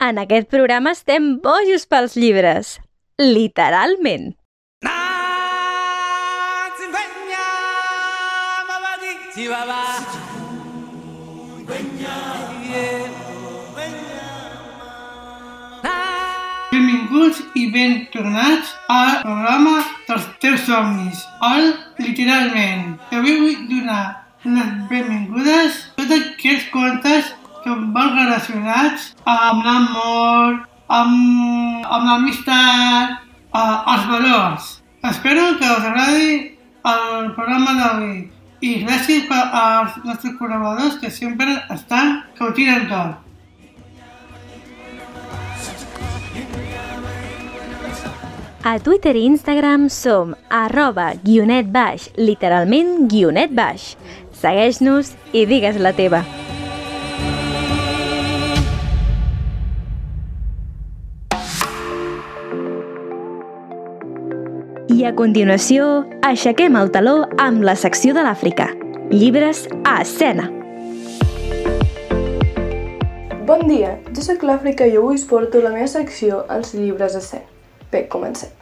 En aquest programa estem bojos pels llibres. Literalment. Benvinguts i ben tornats al programa dels teus somnis, el Literalment. Avui vull donar les benvingudes a tots aquells contes que van relacionats amb l'amor, amb, amb l'amistat, eh, els valors. Espero que us agradi el programa d'avui i gràcies per als nostres col·laboradors que sempre estan, que ho tiren tot. A Twitter i Instagram som arroba guionet baix, literalment guionet baix. Segueix-nos i digues la teva. A continuació, aixequem el taló amb la secció de l'Àfrica. Llibres a escena. Bon dia, jo sóc l'Àfrica i avui us porto la meva secció als llibres a escena. Bé, comencem.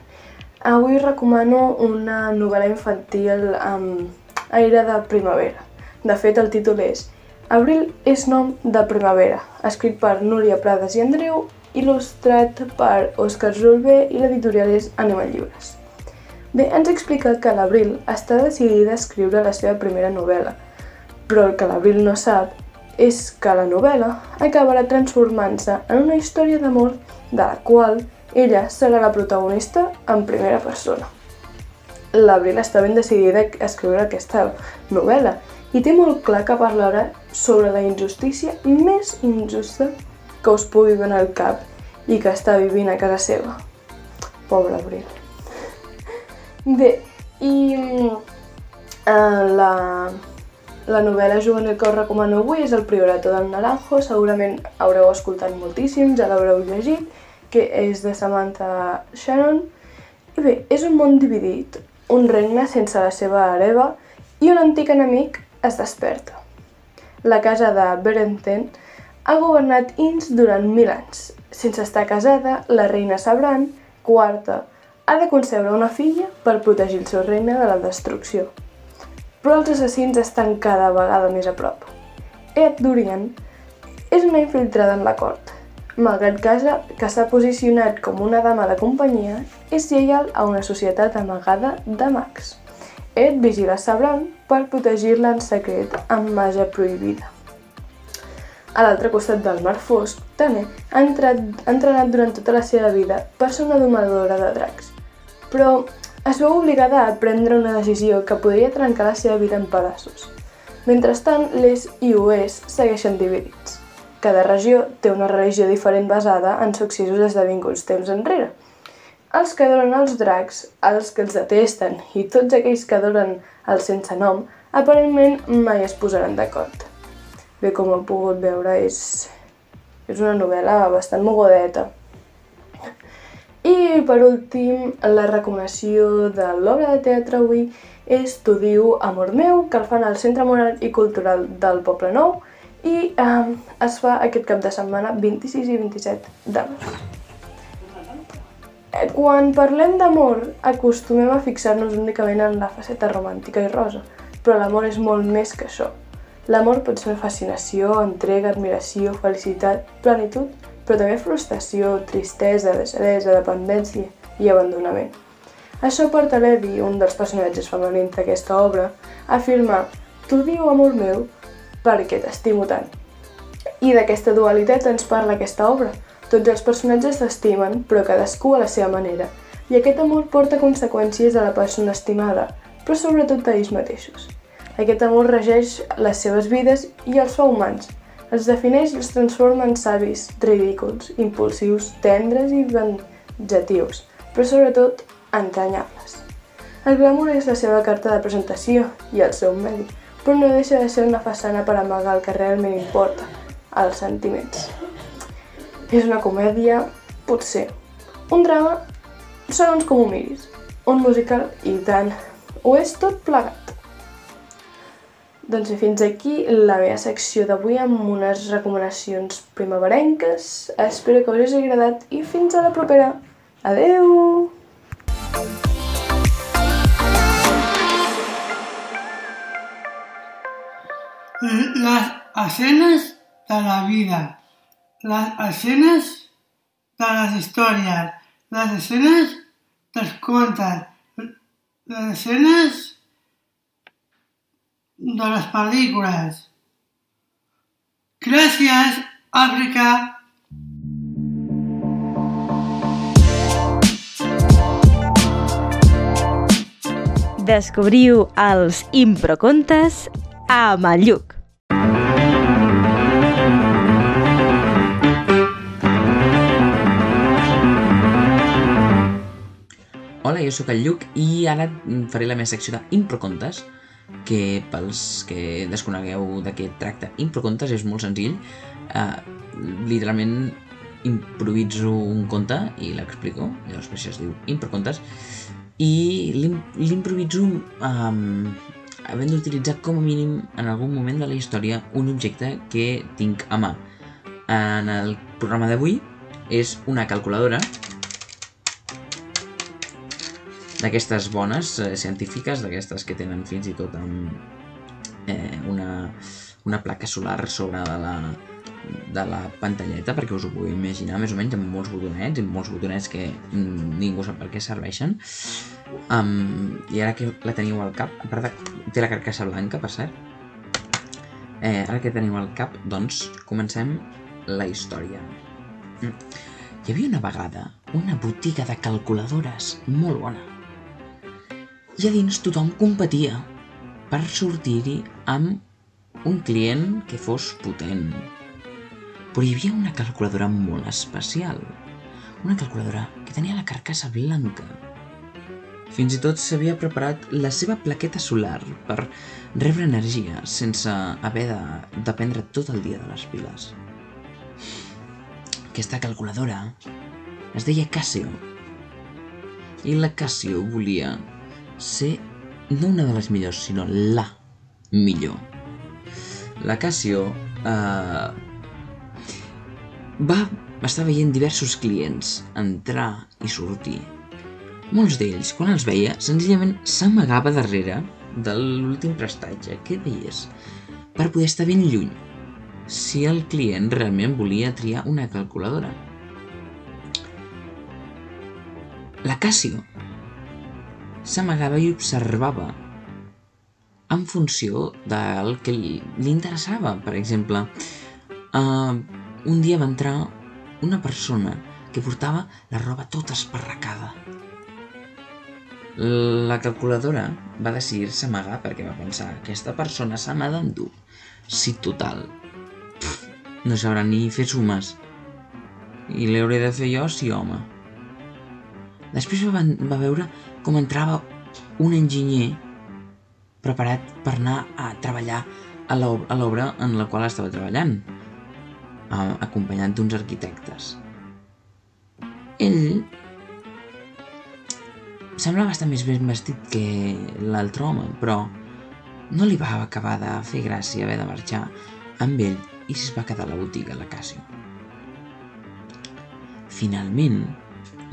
Avui recomano una novel·la infantil amb aire de primavera. De fet, el títol és Abril és nom de primavera, escrit per Núria Prades i Andreu, il·lustrat per Òscar Julve i l'editorial és Animal Llibres. Bé, ens explica que l'Abril està decidida a escriure la seva primera novel·la, però el que l'Abril no sap és que la novel·la acabarà transformant-se en una història d'amor de la qual ella serà la protagonista en primera persona. L'Abril està ben decidida a escriure aquesta novel·la i té molt clar que parlarà sobre la injustícia més injusta que us pugui donar al cap i que està vivint a casa seva. Pobre Abril. Bé, i uh, la, la novel·la juvenil que us recomano avui és El Priorato del Naranjo, segurament haureu escoltat moltíssim, ja l'haureu llegit, que és de Samantha Shannon. I bé, és un món dividit, un regne sense la seva hereva i un antic enemic es desperta. La casa de Berenten ha governat Ins durant mil anys. Sense estar casada, la reina Sabran, quarta, ha de concebre una filla per protegir el seu regne de la destrucció. Però els assassins estan cada vegada més a prop. Ed Durian és una infiltrada en la cort. Malgrat casa, que s'ha posicionat com una dama de companyia, és lleial a una societat amagada de mags. Ed vigila Sabran per protegir-la en secret amb màgia prohibida. A l'altre costat del mar fosc, Tane ha, entrat, ha entrenat durant tota la seva vida per ser una domadora de dracs, però es veu obligada a prendre una decisió que podria trencar la seva vida en pedaços. Mentrestant, l'est i oest segueixen dividits. Cada regió té una religió diferent basada en successos esdevinguts temps enrere. Els que adoren els dracs, els que els detesten i tots aquells que adoren el sense nom, aparentment mai es posaran d'acord. Bé, com heu pogut veure, és, és una novel·la bastant mogodeta. I per últim, la recomanació de l'obra de teatre avui és T'ho diu Amor meu, que el fan al Centre Moral i Cultural del Poble Nou i eh, es fa aquest cap de setmana 26 i 27 d'agost. Quan parlem d'amor, acostumem a fixar-nos únicament en la faceta romàntica i rosa, però l'amor és molt més que això. L'amor pot ser fascinació, entrega, admiració, felicitat, plenitud, però també frustració, tristesa, deixadesa, dependència i abandonament. Això porta l'Eddie, un dels personatges femenins d'aquesta obra, a afirmar «Tu diu, amor meu, perquè t'estimo tant». I d'aquesta dualitat ens parla aquesta obra. Tots els personatges s'estimen, però cadascú a la seva manera. I aquest amor porta conseqüències a la persona estimada, però sobretot a ells mateixos. Aquest amor regeix les seves vides i els fa humans. Els defineix i els transforma en savis, ridículs, impulsius, tendres i venjatius, però sobretot entranyables. El glamour és la seva carta de presentació i el seu medi, però no deixa de ser una façana per amagar el que realment importa, els sentiments. És una comèdia, potser. Un drama, segons com ho miris. Un musical, i tant. Ho és tot plegat. Doncs fins aquí la meva secció d'avui amb unes recomanacions primaverenques. Espero que us hagi agradat i fins a la propera. Adeu! Las escenes de la vida, les escenes de les històries, les escenes dels contes, les escenes de les pel·lícules. Gràcies, Àfrica! Descobriu els improcontes a Malluc. Hola, jo sóc el Lluc i ara faré la meva secció d'improcontes que pels que desconegueu de què tracta improcontes és molt senzill. Uh, literalment improviso un conte i l'explico llavors per això es diu improcontes i l'improviso um, havent d'utilitzar com a mínim en algun moment de la història un objecte que tinc a mà. En el programa d'avui és una calculadora d'aquestes bones eh, científiques, d'aquestes que tenen fins i tot amb, eh, una, una placa solar sobre de la, de la pantalleta, perquè us ho pugueu imaginar, més o menys, amb molts botonets, amb molts botonets que mm, ningú sap per què serveixen. Um, I ara que la teniu al cap, a part de... té la carcassa blanca, per cert, eh, ara que teniu al cap, doncs, comencem la història. Mm. Hi havia una vegada una botiga de calculadores molt bona i a dins tothom competia per sortir-hi amb un client que fos potent. Però hi havia una calculadora molt especial. Una calculadora que tenia la carcassa blanca. Fins i tot s'havia preparat la seva plaqueta solar per rebre energia sense haver de dependre tot el dia de les piles. Aquesta calculadora es deia Casio. I la Casio volia ser no una de les millors, sinó la millor. La Casio eh, va estar veient diversos clients entrar i sortir. Molts d'ells, quan els veia, senzillament s'amagava darrere de l'últim prestatge que veies per poder estar ben lluny si el client realment volia triar una calculadora. La Casio s'amagava i observava en funció del que li, interessava. Per exemple, uh, un dia va entrar una persona que portava la roba tota esparracada. La calculadora va decidir-se amagar perquè va pensar aquesta persona se m'ha d'endur. Si total, pff, no sabrà ni fer sumes. I l'hauré de fer jo, sí home. Després va, va veure com entrava un enginyer preparat per anar a treballar a l'obra en la qual estava treballant, acompanyat d'uns arquitectes. Ell semblava estar més ben vestit que l'altre home, però no li va acabar de fer gràcia haver de marxar amb ell i es va quedar a la botiga la Casio. Finalment,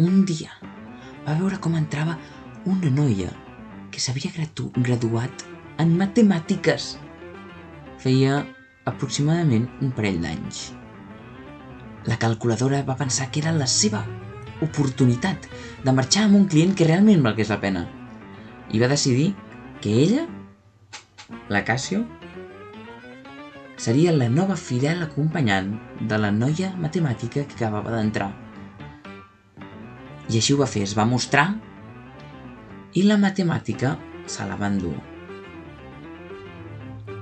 un dia, va veure com entrava una noia que s'havia gradu graduat en matemàtiques. Feia aproximadament un parell d'anys. La calculadora va pensar que era la seva oportunitat de marxar amb un client que realment valgués la pena. I va decidir que ella, la Casio, seria la nova fidel acompanyant de la noia matemàtica que acabava d'entrar. I així ho va fer, es va mostrar i la matemàtica se la va endur.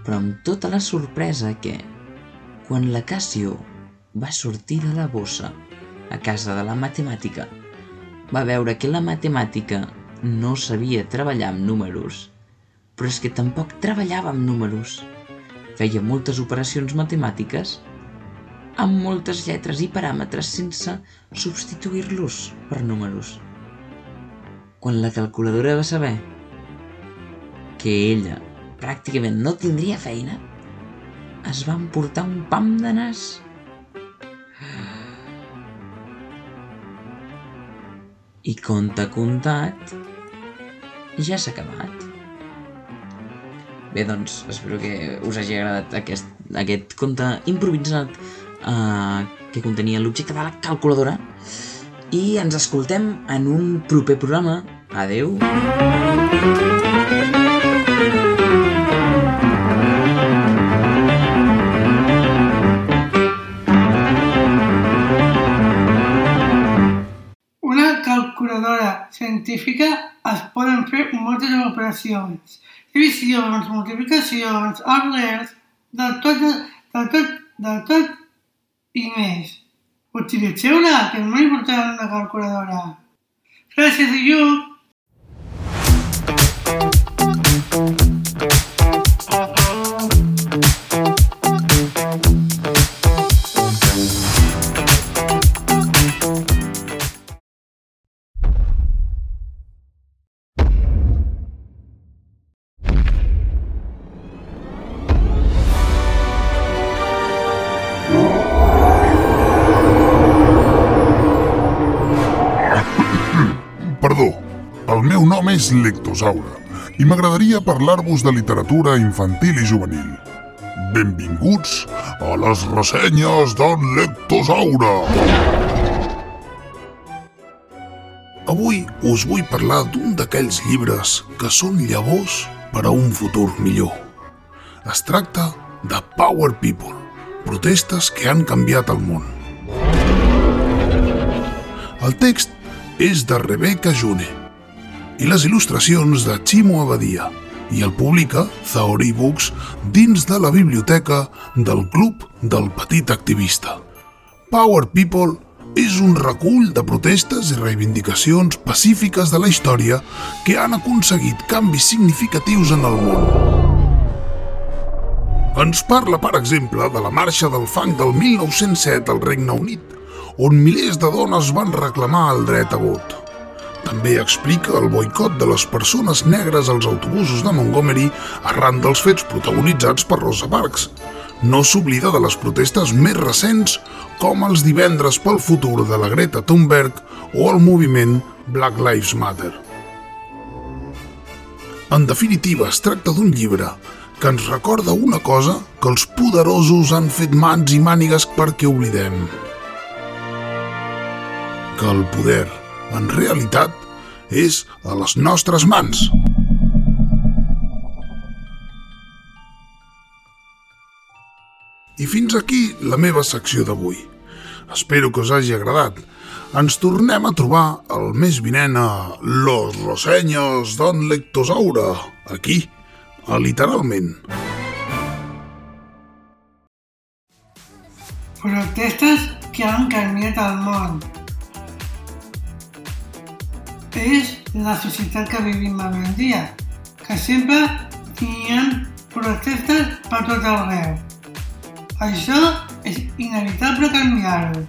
Però amb tota la sorpresa que, quan la Casio va sortir de la bossa a casa de la matemàtica, va veure que la matemàtica no sabia treballar amb números, però és que tampoc treballava amb números. Feia moltes operacions matemàtiques amb moltes lletres i paràmetres sense substituir-los per números. Quan la calculadora va saber que ella pràcticament no tindria feina, es va emportar un pam de nas. I conte contat, ja s'ha acabat. Bé, doncs, espero que us hagi agradat aquest, aquest conte improvisat eh, que contenia l'objecte de la calculadora i ens escoltem en un proper programa. Adeu! Una calculadora científica es poden fer moltes operacions, divisions, multiplicacions, arrels, de tot, de tot, de tot i més. Utilitzeu-la, que és molt important una calculadora. Gràcies, Lluc! Perdó, meu nom és Lectosaure i m'agradaria parlar-vos de literatura infantil i juvenil. Benvinguts a les ressenyes d'en Lectosaure! Avui us vull parlar d'un d'aquells llibres que són llavors per a un futur millor. Es tracta de Power People, protestes que han canviat el món. El text és de Rebecca June i les il·lustracions de Chimo Abadia i el publica Zaori Books dins de la biblioteca del Club del Petit Activista. Power People és un recull de protestes i reivindicacions pacífiques de la història que han aconseguit canvis significatius en el món. Ens parla, per exemple, de la marxa del fang del 1907 al Regne Unit, on milers de dones van reclamar el dret a vot. També explica el boicot de les persones negres als autobusos de Montgomery arran dels fets protagonitzats per Rosa Parks. No s'oblida de les protestes més recents, com els divendres pel futur de la Greta Thunberg o el moviment Black Lives Matter. En definitiva, es tracta d'un llibre que ens recorda una cosa que els poderosos han fet mans i mànigues perquè oblidem. Que el poder, en realitat, és a les nostres mans. I fins aquí la meva secció d'avui. Espero que us hagi agradat. Ens tornem a trobar el mes vinent a Los Rosenyos d'en Lectosaure, aquí, a Literalment. Protestes que han canviat el món. És la societat que vivim avui en dia, que sempre ha protestes per tot arreu. Això és inevitable canviar-ho.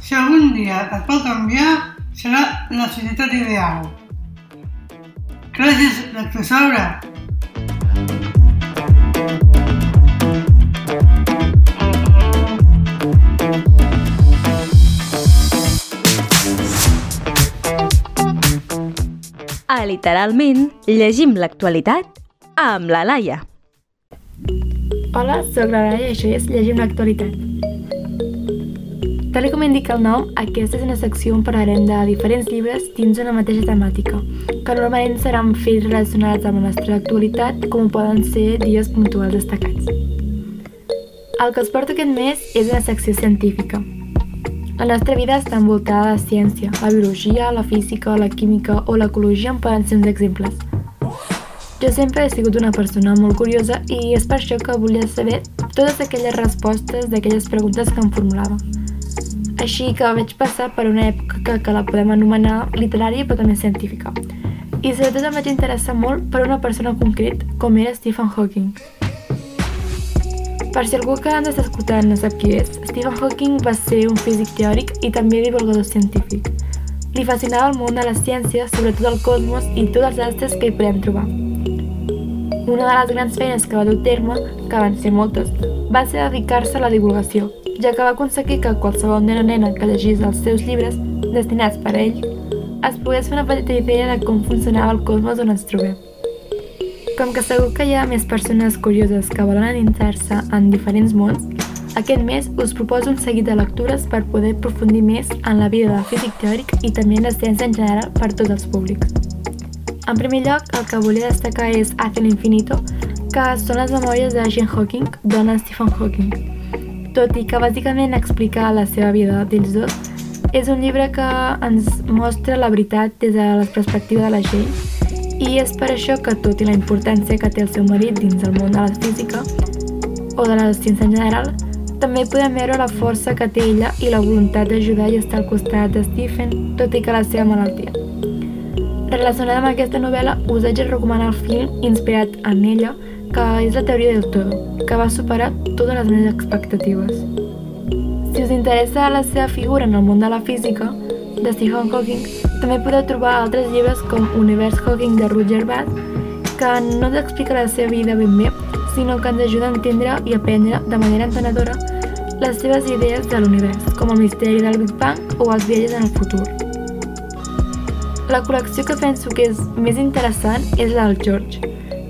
Si algun dia es pot canviar, serà la societat ideal. Gràcies, Lectosaure! Literalment, llegim l'actualitat amb la Laia. Hola, sóc la Laia i això és Llegim l'actualitat. Tal com indica el nom, aquesta és una secció on parlarem de diferents llibres dins una mateixa temàtica, que normalment seran fets relacionats amb la nostra actualitat, com poden ser dies puntuals destacats. El que us porto aquest mes és una secció científica. La nostra vida està envoltada de ciència. La biologia, la física, la química o l'ecologia en poden ser uns exemples. Jo sempre he sigut una persona molt curiosa i és per això que volia saber totes aquelles respostes d'aquelles preguntes que em formulava. Així que vaig passar per una època que la podem anomenar literària però també científica. I sobretot em vaig interessar molt per una persona concret, com era Stephen Hawking. Per si algú que ens està escoltant no sap qui és, Stephen Hawking va ser un físic teòric i també divulgador científic. Li fascinava el món de la ciència, sobretot el cosmos i tots els astres que hi podem trobar. una de les grans feines que va dur terme, que van ser moltes, va ser dedicar-se a la divulgació, ja que va aconseguir que qualsevol nen o nena que llegís els seus llibres, destinats per a ell, es pogués fer una petita idea de com funcionava el cosmos on ens trobem. Com que segur que hi ha més persones curioses que volen adentrar-se en diferents mons, aquest mes us proposo un seguit de lectures per poder aprofundir més en la vida del físic teòric i també en la ciència en general per tots els públics. En primer lloc, el que volia destacar és Hace l'Infinito, que són les memòries de Jane Hawking, dona Stephen Hawking. Tot i que bàsicament explica la seva vida d'ells dos, és un llibre que ens mostra la veritat des de la perspectiva de la Jane i és per això que, tot i la importància que té el seu marit dins el món de la física o de la ciència en general, també podem veure la força que té ella i la voluntat d'ajudar i estar al costat de Stephen, tot i que la seva malaltia. Relacionada amb aquesta novel·la, us haig de recomanar el film inspirat en ella, que és la teoria del todo, que va superar totes les meves expectatives. Si us interessa la seva figura en el món de la física, de Stephen Hawking, també podeu trobar altres llibres com Univers Hawking de Roger Bad, que no ens explica la seva vida ben bé, sinó que ens ajuda a entendre i aprendre de manera entenedora les seves idees de l'univers, com el misteri del Big Bang o els viatges en el futur. La col·lecció que penso que és més interessant és la del George,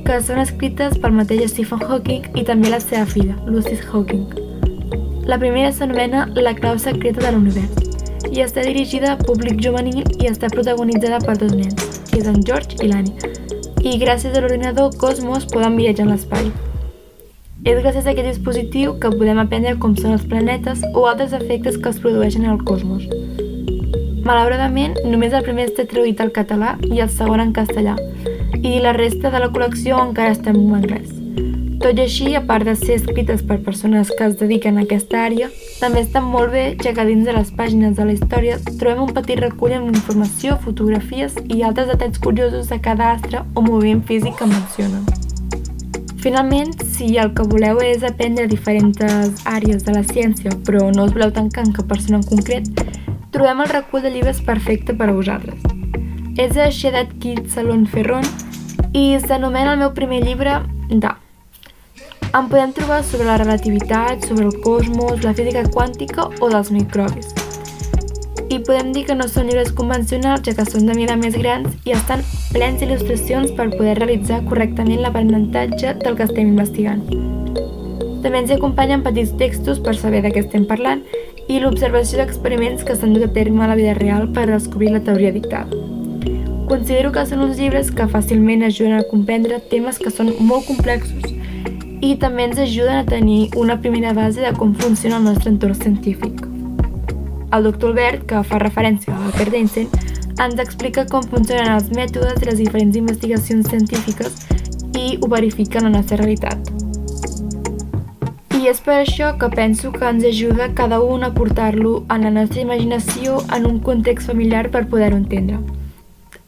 que són escrites pel mateix Stephen Hawking i també la seva filla, Lucy Hawking. La primera s'anomena La clau secreta de l'univers i està dirigida a públic juvenil i està protagonitzada per dos nens, que és en George i l'Annie, i gràcies a l'ordinador Cosmos poden viatjar en l'espai. És gràcies a aquest dispositiu que podem aprendre com són els planetes o altres efectes que es produeixen en el cosmos. Malauradament, només el primer està traduït al català i el segon en castellà, i la resta de la col·lecció encara està en anglès. Tot i així, a part de ser escrites per persones que es dediquen a aquesta àrea, també estan molt bé, ja que dins de les pàgines de la història trobem un petit recull amb informació, fotografies i altres detalls curiosos de cada astre o moviment físic que mencionen. Finalment, si el que voleu és aprendre diferents àrees de la ciència, però no us voleu tancar en cap persona en concret, trobem el recull de llibres perfecte per a vosaltres. És de Shedat Kid Salon Ferron i s'anomena el meu primer llibre Da. En podem trobar sobre la relativitat, sobre el cosmos, la física quàntica o dels microbis. I podem dir que no són llibres convencionals, ja que són de mida més grans i estan plens d'il·lustracions per poder realitzar correctament l'aprenentatge del que estem investigant. També ens acompanyen petits textos per saber de què estem parlant i l'observació d'experiments que s'han dut a terme a la vida real per descobrir la teoria dictada. Considero que són uns llibres que fàcilment ajuden a comprendre temes que són molt complexos i també ens ajuden a tenir una primera base de com funciona el nostre entorn científic. El doctor Albert, que fa referència a Albert Einstein, ens explica com funcionen els mètodes i les diferents investigacions científiques i ho verifica en la nostra realitat. I és per això que penso que ens ajuda cada un a portar-lo en la nostra imaginació en un context familiar per poder-ho entendre.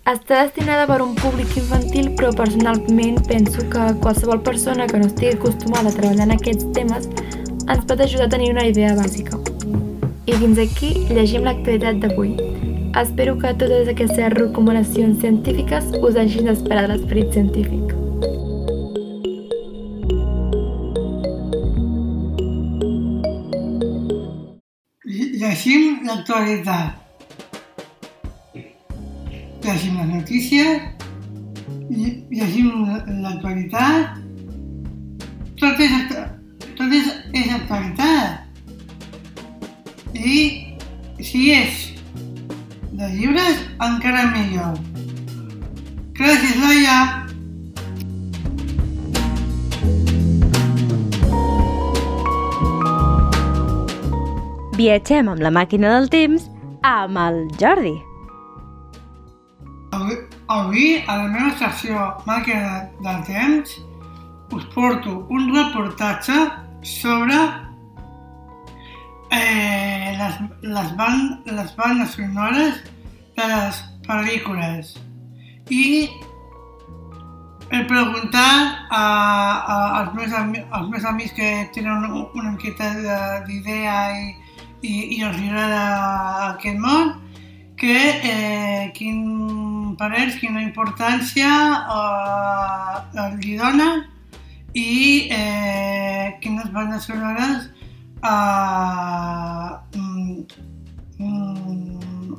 Està destinada per un públic infantil, però personalment penso que qualsevol persona que no estigui acostumada a treballar en aquests temes ens pot ajudar a tenir una idea bàsica. I fins aquí llegim l'actualitat d'avui. Espero que totes aquestes recomanacions científiques us hagin d'esperar l'esperit científic. Llegim l'actualitat. Llegim les notícies, lle- llegim la- l'actualitat. Tot és, tot és, és actualitat. I si és de llibres, encara millor. Gràcies, Laia. Viatgem amb la màquina del temps amb el Jordi. Avui, a la meva secció Màquina del Temps, us porto un reportatge sobre eh, les, les, ban les bandes sonores de les pel·lícules. I he preguntat a, a, als, meus als meus amics que tenen una, miqueta de- d'idea i, i, i els agrada aquest món, que eh, quin ells quina importància eh, li dona i eh, quines bandes sonores eh, mm, mm,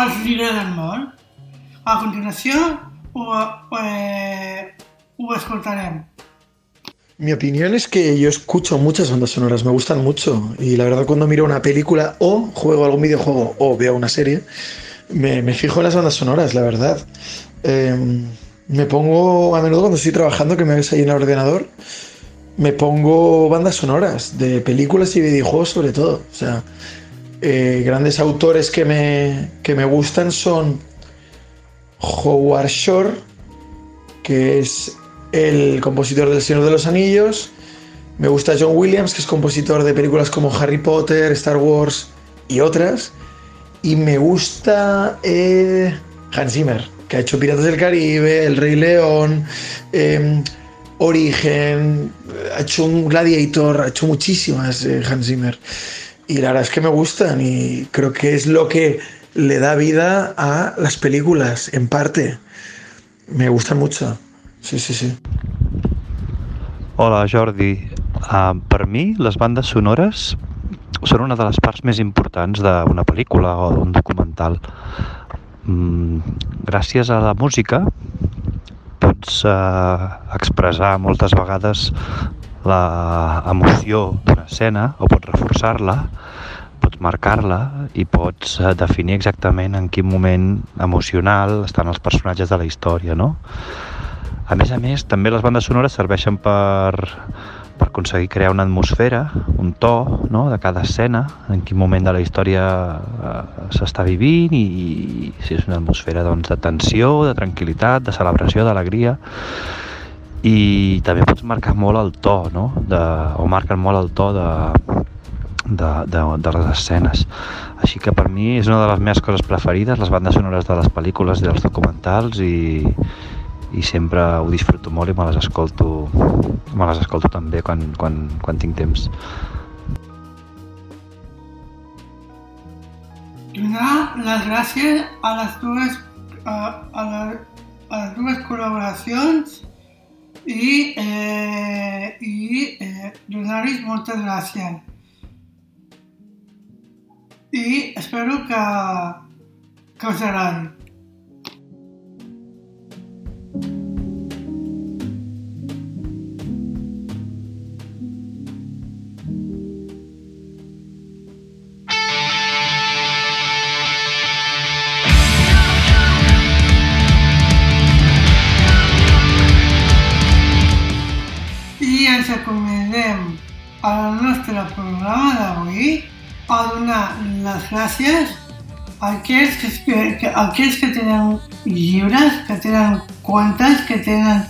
els li agraden molt. A continuació ho, eh, ho escoltarem. Mi opinión es que yo escucho muchas bandas sonoras, me gustan mucho. Y la verdad, cuando miro una película o juego algún videojuego o veo una serie, me, me fijo en las bandas sonoras, la verdad. Eh, me pongo a menudo cuando estoy trabajando, que me ves ahí en el ordenador, me pongo bandas sonoras de películas y videojuegos sobre todo. O sea, eh, grandes autores que me, que me gustan son Howard Shore, que es el compositor del Señor de los Anillos. Me gusta John Williams, que es compositor de películas como Harry Potter, Star Wars y otras. Y me gusta eh, Hans Zimmer, que ha hecho Piratas del Caribe, El Rey León, eh, Origen, ha hecho un Gladiator, ha hecho muchísimas eh, Hans Zimmer. Y la verdad es que me gustan y creo que es lo que le da vida a las películas, en parte. Me gustan mucho. Sí, sí, sí. Hola, Jordi. Uh, per mi, les bandes sonores són una de les parts més importants d'una pel·lícula o d'un documental. Mm, gràcies a la música pots uh, expressar moltes vegades la emoció d'una escena o pots reforçar-la, pots marcar-la i pots uh, definir exactament en quin moment emocional estan els personatges de la història, no? A més a més, també les bandes sonores serveixen per, per aconseguir crear una atmosfera, un to no? de cada escena, en quin moment de la història eh, s'està vivint i, i si és una atmosfera doncs, de tensió, de tranquil·litat, de celebració, d'alegria i també pots marcar molt el to, no? de, o marquen molt el to de, de, de, de les escenes. Així que per mi és una de les meves coses preferides, les bandes sonores de les pel·lícules i dels documentals i, i sempre ho disfruto molt i me les escolto, me les escolto també quan, quan, quan tinc temps. Donar les gràcies a les dues, a, a, les, a les dues col·laboracions i, eh, i eh, donar-los moltes gràcies. I espero que, que us agradi. D'avui a donar les gràcies a aquells que, que, a aquells que tenen llibres, que tenen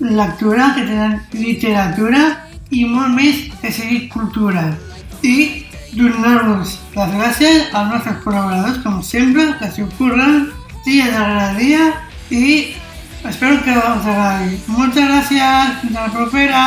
lectura, que tenen literatura i molt més que sigui cultura. I donar-vos les gràcies als nostres col·laboradors, com sempre, que s'hi ocorren dia darrere dia i espero que us agradi. Moltes gràcies, fins a la propera!